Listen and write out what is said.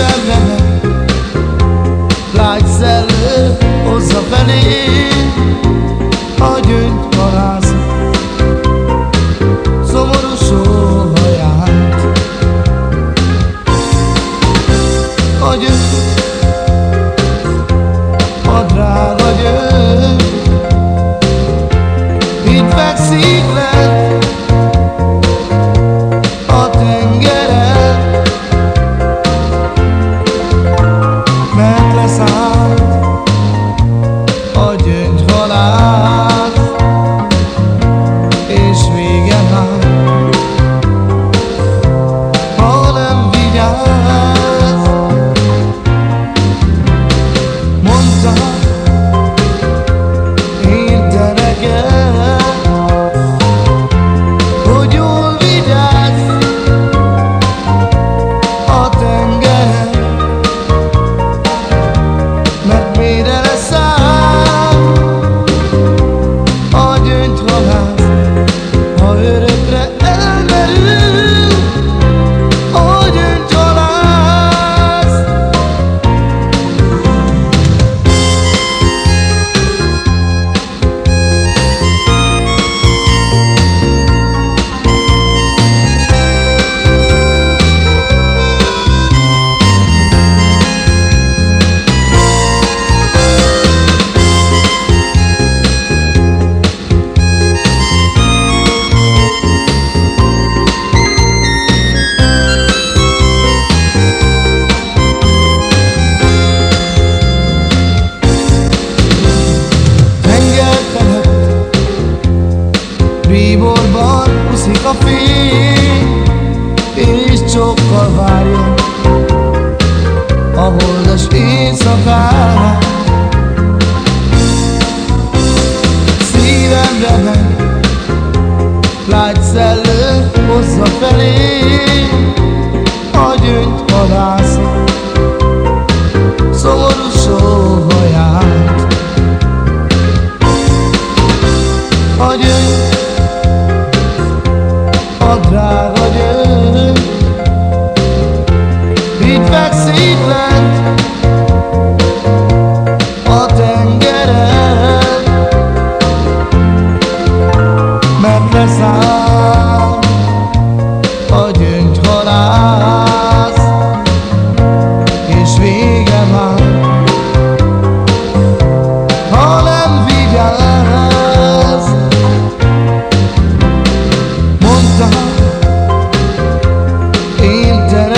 Szívemre lágy szellő hozza felé a gyöngy halász szomorú sóhaját. A gyöngy Bíborban úszik a fény És csókkal várja A holdas éjszakát Szívemre megy Lágy szellő hozza felé A gyöngy lent tengeren, mert leszáll a gyöngy halász, és vége már, ha nem vigyáz. Mondta én te